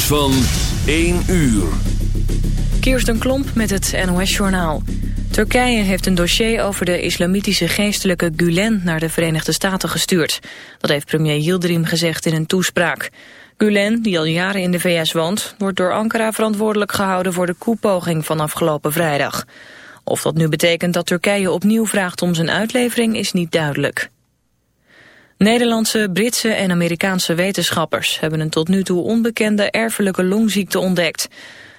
Van 1 uur. Kirsten Klomp met het NOS-journaal. Turkije heeft een dossier over de islamitische geestelijke Gulen naar de Verenigde Staten gestuurd. Dat heeft premier Yildirim gezegd in een toespraak. Gulen, die al jaren in de VS woont, wordt door Ankara verantwoordelijk gehouden voor de koepoging van afgelopen vrijdag. Of dat nu betekent dat Turkije opnieuw vraagt om zijn uitlevering is niet duidelijk. Nederlandse, Britse en Amerikaanse wetenschappers hebben een tot nu toe onbekende erfelijke longziekte ontdekt.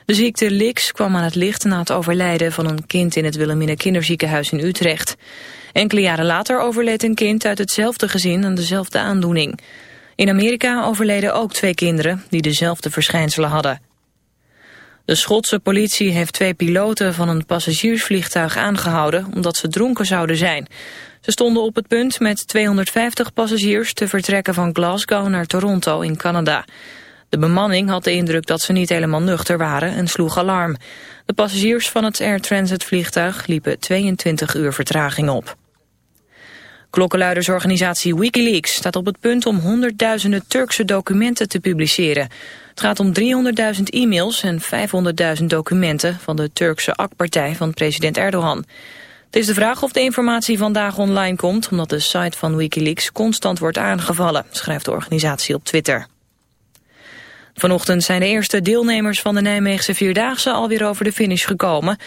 De ziekte LIX kwam aan het licht na het overlijden van een kind in het Wilhelmina kinderziekenhuis in Utrecht. Enkele jaren later overleed een kind uit hetzelfde gezin aan dezelfde aandoening. In Amerika overleden ook twee kinderen die dezelfde verschijnselen hadden. De Schotse politie heeft twee piloten van een passagiersvliegtuig aangehouden omdat ze dronken zouden zijn. Ze stonden op het punt met 250 passagiers te vertrekken van Glasgow naar Toronto in Canada. De bemanning had de indruk dat ze niet helemaal nuchter waren en sloeg alarm. De passagiers van het Air Transit vliegtuig liepen 22 uur vertraging op. Klokkenluidersorganisatie Wikileaks staat op het punt om honderdduizenden Turkse documenten te publiceren. Het gaat om 300.000 e-mails en 500.000 documenten van de Turkse AK-partij van president Erdogan. Het is de vraag of de informatie vandaag online komt... omdat de site van Wikileaks constant wordt aangevallen, schrijft de organisatie op Twitter. Vanochtend zijn de eerste deelnemers van de Nijmeegse Vierdaagse alweer over de finish gekomen.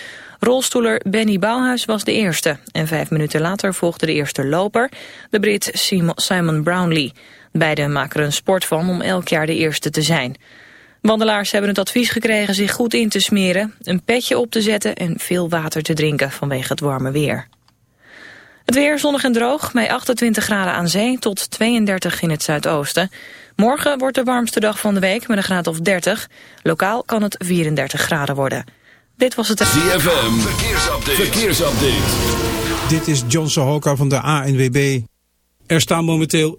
Rolstoeler Benny Bouwhuis was de eerste. En vijf minuten later volgde de eerste loper, de Brit Simon Brownlee. Beiden maken er een sport van om elk jaar de eerste te zijn. Wandelaars hebben het advies gekregen zich goed in te smeren, een petje op te zetten en veel water te drinken vanwege het warme weer. Het weer zonnig en droog, bij 28 graden aan zee tot 32 in het zuidoosten. Morgen wordt de warmste dag van de week met een graad of 30. Lokaal kan het 34 graden worden. Dit was het... ZFM, verkeersupdate. verkeersupdate. Dit is John Sohoka van de ANWB. Er staan momenteel...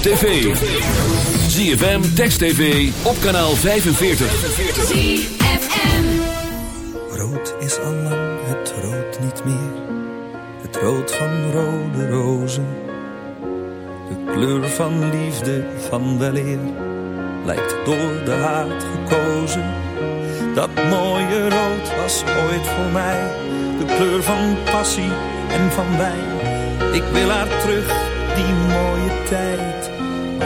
Op tv. ZFM, Text TV, op kanaal 45. ZFM. Rood is al lang het rood niet meer. Het rood van rode rozen. De kleur van liefde, van weleer. Lijkt door de haat gekozen. Dat mooie rood was ooit voor mij. De kleur van passie en van wijn. Ik wil haar terug, die mooie tijd.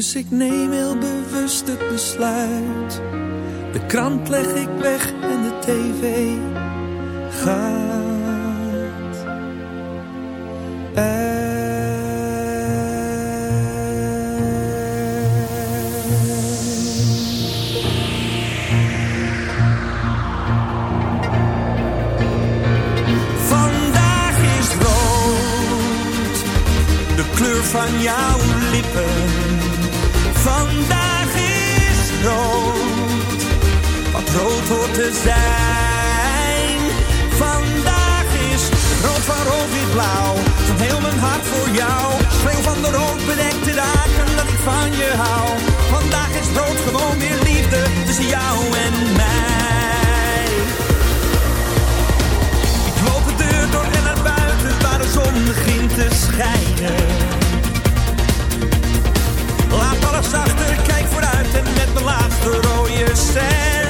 Dus ik neem heel bewust het besluit. De krant leg ik weg en de tv gaat. Vandaag is rood, de kleur van jouw lippen. Hoort te zijn. Vandaag is rood van rood wit blauw, van heel mijn hart voor jou. Schreeuw van de rood bedekte dagen dat ik van je hou. Vandaag is rood gewoon weer liefde tussen jou en mij. Ik loop de deur door en naar buiten waar de zon begint te schijnen. Laat alles achter, kijk vooruit en met mijn laatste rode cent.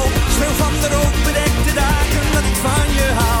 De rood bedekte dagen dat ik van je hou.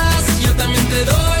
también te doy.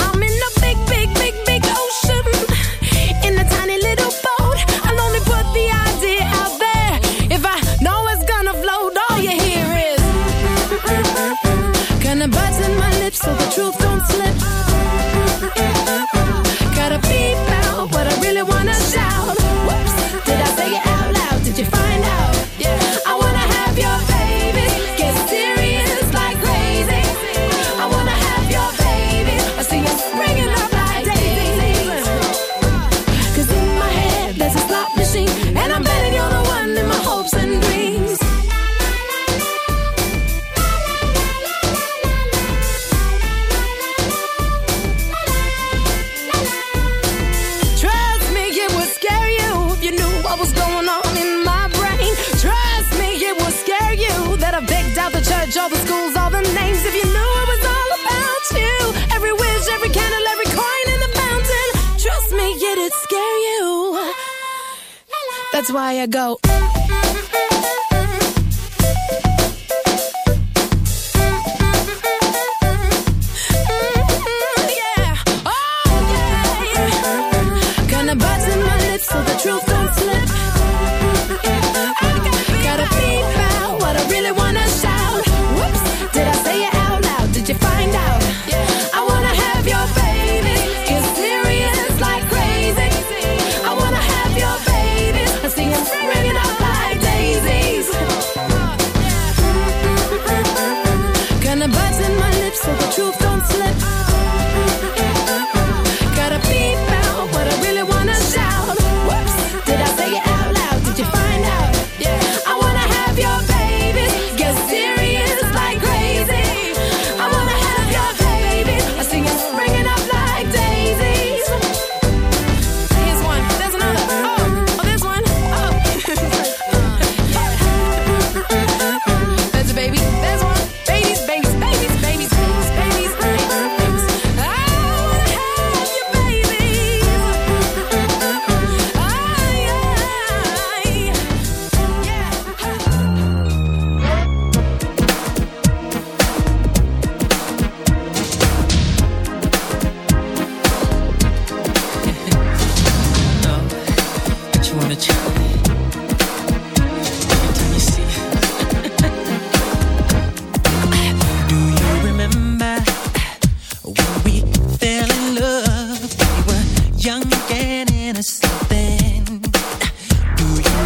That's why I go.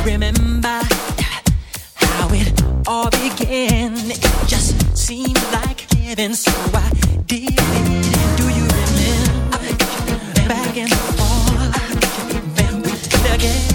remember how it all began. It just seemed like heaven, so I did it. Do you remember back in the fall? Again.